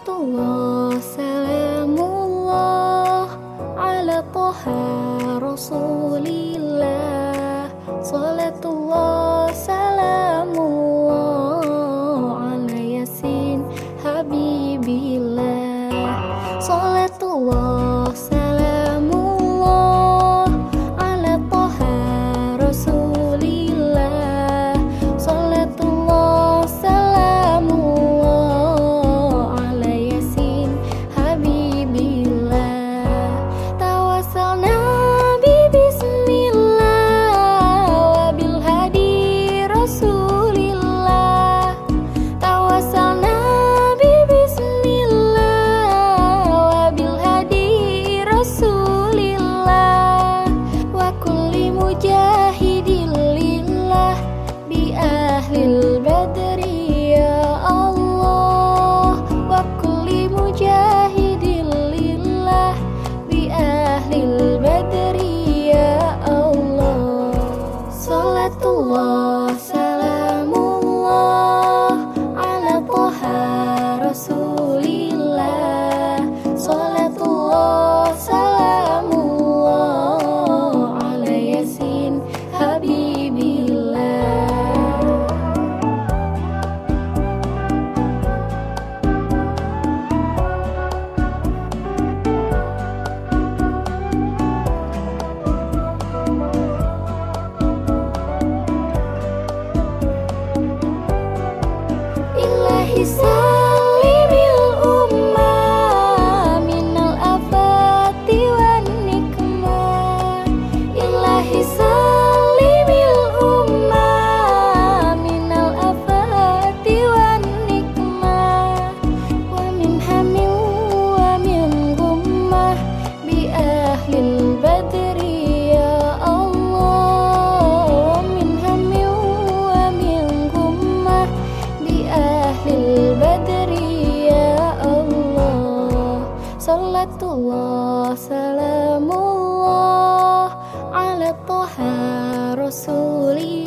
Salawatullah salamullah ala toha rasulillah. Salatullah salamullah ala yasin habibillah. Salatullah. the loss. you say Salawatullah Salamullah Ala toha Rasulillah.